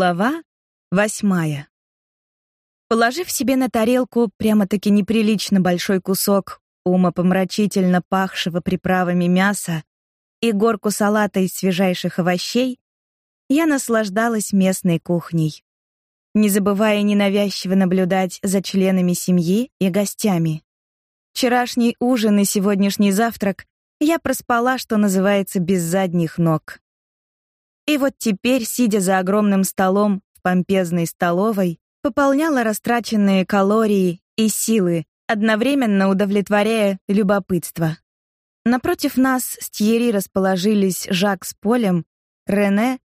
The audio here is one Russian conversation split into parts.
Глава восьмая. Положив себе на тарелку прямо-таки неприлично большой кусок умопомрачительно пахшего приправами мяса и горку салата из свежайших овощей, я наслаждалась местной кухней, не забывая ненавязчиво наблюдать за членами семьи и гостями. Вчерашний ужин и сегодняшний завтрак я проспала, что называется, без задних ног. И вот теперь, сидя за огромным столом в помпезной столовой, пополняла растраченные калории и силы, одновременно удовлетворяя любопытство. Напротив нас с Тьерри расположились Жак с Полем, Рене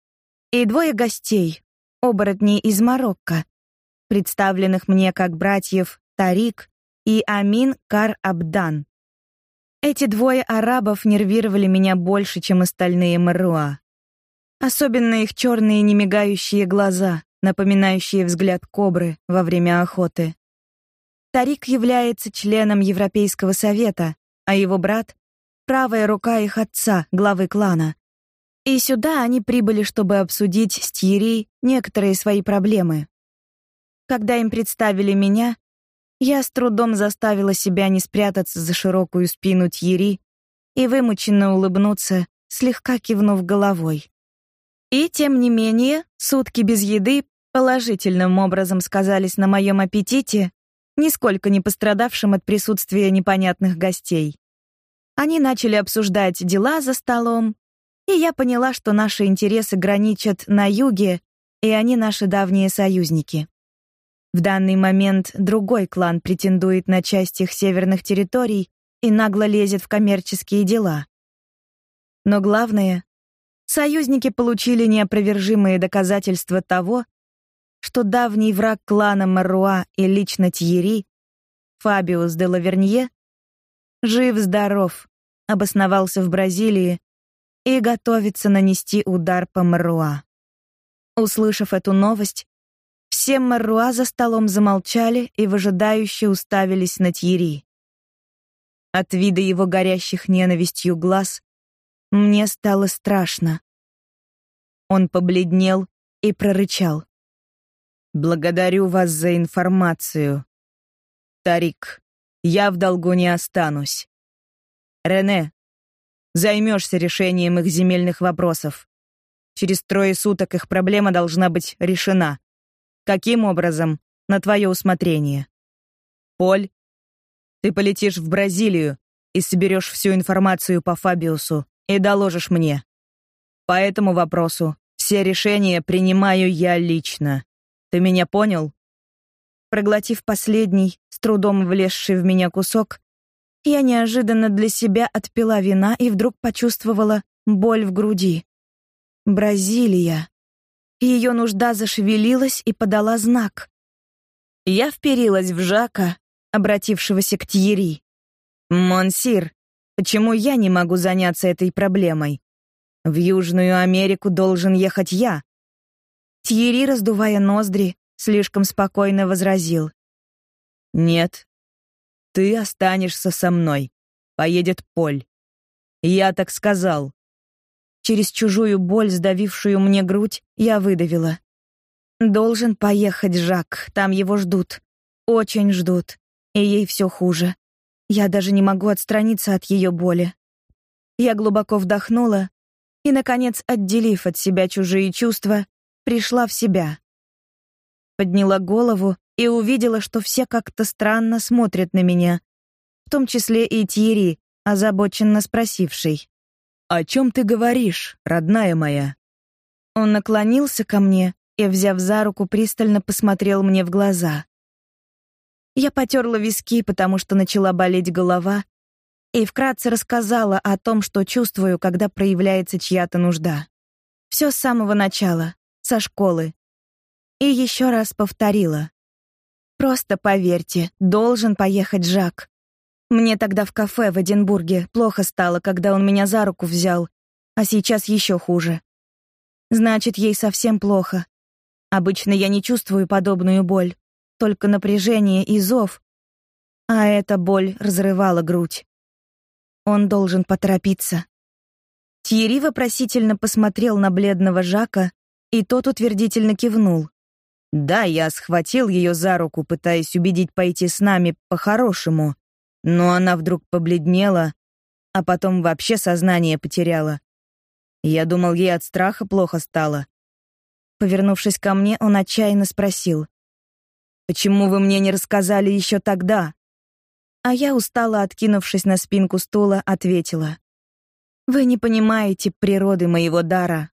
и двое гостей, оборотни из Марокко, представленных мне как братьев Тарик и Амин Кар-Абдан. Эти двое арабов нервировали меня больше, чем остальные Маруа. Особенно их черные немигающие глаза, напоминающие взгляд кобры во время охоты. Тарик является членом Европейского совета, а его брат — правая рука их отца, главы клана. И сюда они прибыли, чтобы обсудить с Тьерри некоторые свои проблемы. Когда им представили меня, я с трудом заставила себя не спрятаться за широкую спину Тьерри и вымученно улыбнуться, слегка кивнув головой. И тем не менее, сутки без еды положительным образом сказались на моем аппетите, нисколько не пострадавшим от присутствия непонятных гостей. Они начали обсуждать дела за столом, и я поняла, что наши интересы граничат на юге, и они наши давние союзники. В данный момент другой клан претендует на часть их северных территорий и нагло лезет в коммерческие дела. Но главное, союзники получили неопровержимые доказательства того, что давний враг клана Маруа и лично Тьерри, Фабиус де Лавернье, жив-здоров, обосновался в Бразилии и готовится нанести удар по Маруа. Услышав эту новость, все Маруа за столом замолчали и выжидающе уставились на Тьерри. От вида его горящих ненавистью глаз мне стало страшно. Он побледнел и прорычал: "Благодарю вас за информацию. Тарик, я в долгу не останусь. Рене, займешься решением их земельных вопросов. Через трое суток их проблема должна быть решена. Каким образом? На твое усмотрение. Поль, ты полетишь в Бразилию и соберешь всю информацию по Фабиусу и доложишь мне. По этому вопросу все решения принимаю я лично. Ты меня понял? Проглотив последний, с трудом влезший в меня кусок, я неожиданно для себя отпила вина и вдруг почувствовала боль в груди. Бразилия. Ее нужда зашевелилась и подала знак. Я вперилась в Жака, обратившегося к Тьерри. «Монсир, Почему я не могу заняться этой проблемой? В Южную Америку должен ехать я. Тьерри, раздувая ноздри, слишком спокойно возразил. Нет. Ты останешься со мной. Поедет Поль. Я так сказал. Через чужую боль, сдавившую мне грудь, я выдавила. Должен поехать Жак, там его ждут. Очень ждут. И ей все хуже. Я даже не могу отстраниться от ее боли. Я глубоко вдохнула и, наконец, отделив от себя чужие чувства, пришла в себя. Подняла голову и увидела, что все как-то странно смотрят на меня, в том числе и Тьерри, озабоченно спросивший. «О чем ты говоришь, родная моя?» Он наклонился ко мне и, взяв за руку, пристально посмотрел мне в глаза. Я потерла виски, потому что начала болеть голова, и вкратце рассказала о том, что чувствую, когда проявляется чья-то нужда. Все с самого начала, со школы. И еще раз повторила. Просто поверьте, должен поехать Жак. Мне тогда в кафе в Эдинбурге плохо стало, когда он меня за руку взял, а сейчас еще хуже. Значит, ей совсем плохо. Обычно я не чувствую подобную боль только напряжение и зов, а эта боль разрывала грудь. Он должен поторопиться. Тьерри вопросительно посмотрел на бледного Жака, и тот утвердительно кивнул. Да, я схватил ее за руку, пытаясь убедить пойти с нами по-хорошему, но она вдруг побледнела, а потом вообще сознание потеряла. Я думал, ей от страха плохо стало. Повернувшись ко мне, он отчаянно спросил: "Почему вы мне не рассказали еще тогда?" А я устало откинувшись на спинку стула, ответила: "Вы не понимаете природы моего дара.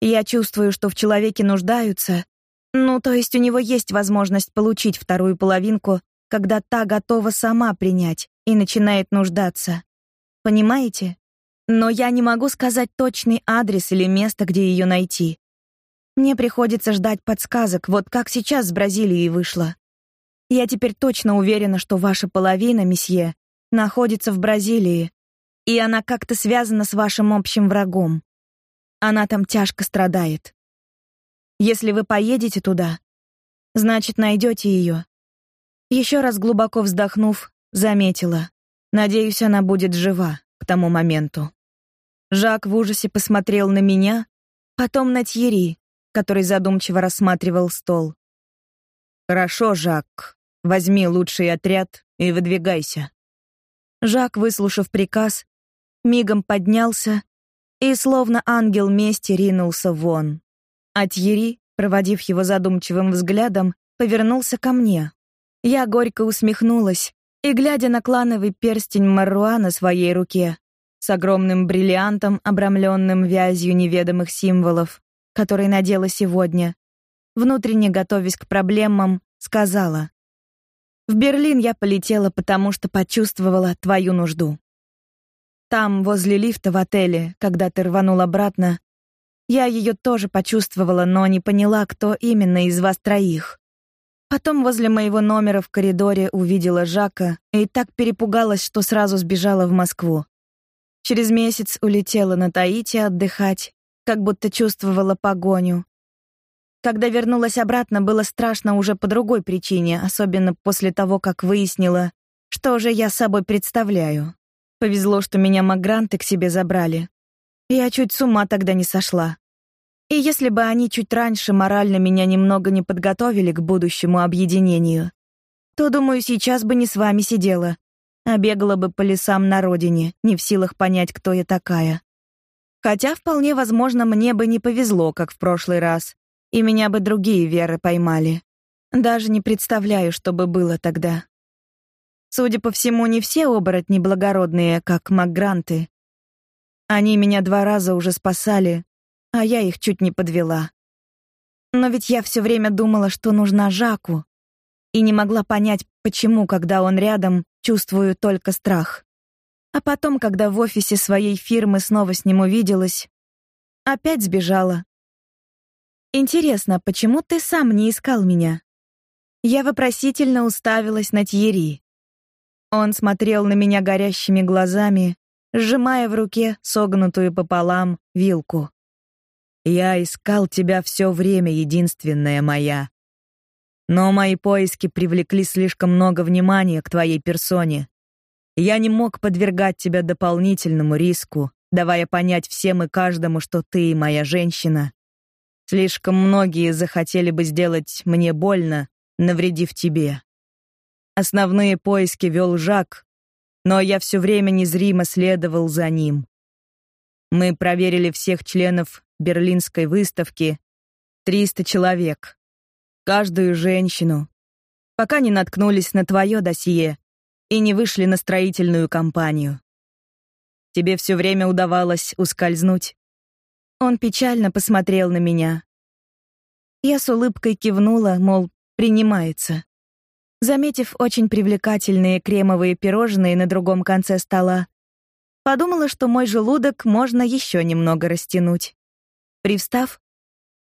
Я чувствую, что в человеке нуждаются, ну, то есть у него есть возможность получить вторую половинку, когда та готова сама принять и начинает нуждаться. Понимаете? Но я не могу сказать точный адрес или место, где ее найти. Мне приходится ждать подсказок, вот как сейчас с Бразилией вышло. Я теперь точно уверена, что ваша половина, месье, находится в Бразилии, и она как-то связана с вашим общим врагом. Она там тяжко страдает. Если вы поедете туда, значит, найдете ее. Еще раз глубоко вздохнув, заметила: надеюсь, она будет жива к тому моменту. Жак в ужасе посмотрел на меня, потом на Тьери, который задумчиво рассматривал стол. Хорошо, Жак, возьми лучший отряд и выдвигайся. Жак, выслушав приказ, мигом поднялся и словно ангел мести ринулся вон. А Тьери, проводив его задумчивым взглядом, повернулся ко мне. Я горько усмехнулась и, глядя на клановый перстень Маруа на своей руке, с огромным бриллиантом, обрамленным вязью неведомых символов, который надела сегодня, внутренне готовясь к проблемам, сказала: "В Берлин я полетела, потому что почувствовала твою нужду. Там, возле лифта в отеле, когда ты рванул обратно, я ее тоже почувствовала, но не поняла, кто именно из вас троих. Потом возле моего номера в коридоре увидела Жака и так перепугалась, что сразу сбежала в Москву. Через месяц улетела на Таити отдыхать, как будто чувствовала погоню. Когда вернулась обратно, было страшно уже по другой причине, особенно после того, как выяснила, что же я собой представляю. Повезло, что меня магранты к себе забрали. Я чуть с ума тогда не сошла. И если бы они чуть раньше морально меня немного не подготовили к будущему объединению, то, думаю, сейчас бы не с вами сидела, а бегала бы по лесам на родине, не в силах понять, кто я такая. Хотя вполне возможно, мне бы не повезло, как в прошлый раз, и меня бы другие веры поймали. Даже не представляю, что бы было тогда. Судя по всему, не все оборотни благородные, как Макгранты. Они меня два раза уже спасали, а я их чуть не подвела. Но ведь я все время думала, что нужна Жаку, и не могла понять, почему, когда он рядом, чувствую только страх. А потом, когда в офисе своей фирмы снова с ним увиделась, опять сбежала. Интересно, почему ты сам не искал меня? Я вопросительно уставилась на Тьери. Он смотрел на меня горящими глазами, сжимая в руке согнутую пополам вилку. Я искал тебя все время, единственная моя. Но мои поиски привлекли слишком много внимания к твоей персоне. Я не мог подвергать тебя дополнительному риску, давая понять всем и каждому, что ты моя женщина. Слишком многие захотели бы сделать мне больно, навредив тебе. Основные поиски вел Жак, но я все время незримо следовал за ним. Мы проверили всех членов Берлинской выставки, 300 человек, каждую женщину, пока не наткнулись на твое досье и не вышли на строительную компанию. Тебе все время удавалось ускользнуть. Он печально посмотрел на меня. Я с улыбкой кивнула, мол, принимается. Заметив очень привлекательные кремовые пирожные на другом конце стола, подумала, что мой желудок можно еще немного растянуть. Привстав,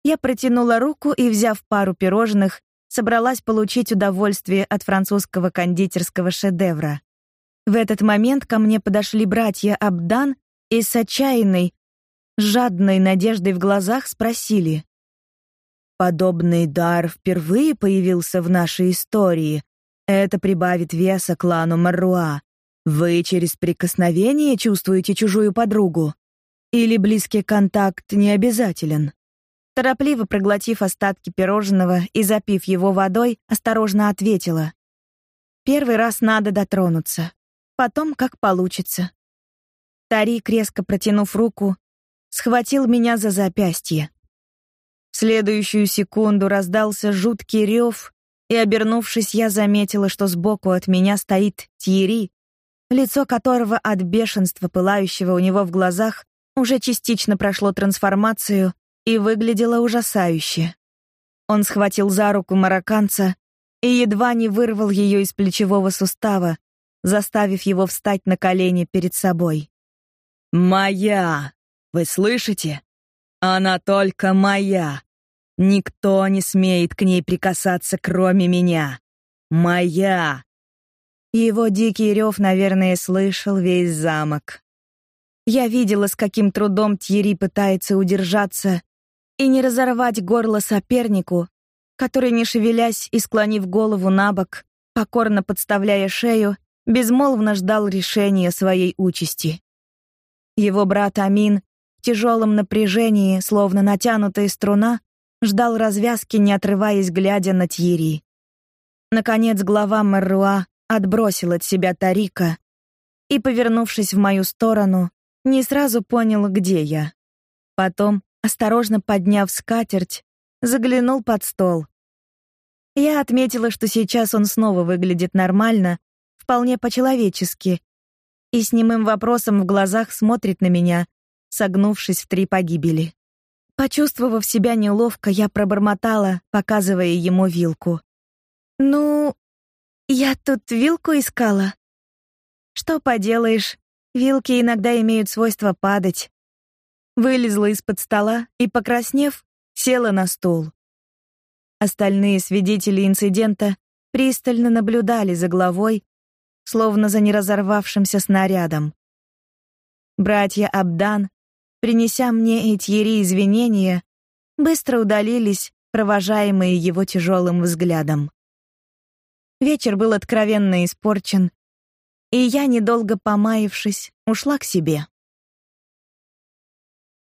я протянула руку и, взяв пару пирожных, собралась получить удовольствие от французского кондитерского шедевра. В этот момент ко мне подошли братья Абдан и с отчаянной, жадной надеждой в глазах спросили: Подобный дар впервые появился в нашей истории. Это прибавит веса клану Маруа. Вы через прикосновение чувствуете чужую подругу? Или близкий контакт не обязателен? Торопливо проглотив остатки пирожного и запив его водой, осторожно ответила: "Первый раз надо дотронуться, потом как получится". Тарик, резко протянув руку, схватил меня за запястье. В следующую секунду раздался жуткий рев, и обернувшись, я заметила, что сбоку от меня стоит Тьери, лицо которого от бешенства, пылающего у него в глазах, уже частично прошло трансформацию и выглядело ужасающе. Он схватил за руку марокканца и едва не вырвал ее из плечевого сустава, заставив его встать на колени перед собой. «Моя! Вы слышите? Она только моя! Никто не смеет к ней прикасаться, кроме меня! Моя!» Его дикий рев, наверное, слышал весь замок. Я видела, с каким трудом Тьери пытается удержаться и не разорвать горло сопернику, который, не шевелясь и склонив голову на бок, покорно подставляя шею, безмолвно ждал решения своей участи. Его брат Амин в тяжелом напряжении, словно натянутая струна, ждал развязки, не отрываясь, глядя на Тьери. Наконец глава Марруа отбросил от себя Тарика и, повернувшись в мою сторону, не сразу понял, где я. Потом, осторожно подняв скатерть, заглянул под стол. Я отметила, что сейчас он снова выглядит нормально, вполне по-человечески, и с немым вопросом в глазах смотрит на меня, согнувшись в три погибели. Почувствовав себя неловко, я пробормотала, показывая ему вилку. «Ну, я тут вилку искала». «Что поделаешь, Вилки иногда имеют свойство падать. Вылезла из-под стола и, покраснев, села на стул. Остальные свидетели инцидента пристально наблюдали за главой, словно за неразорвавшимся снарядом. Братья Абдан, принеся мне и Тьери извинения, быстро удалились, провожаемые его тяжелым взглядом. Вечер был откровенно испорчен, и я, недолго помаившись, ушла к себе.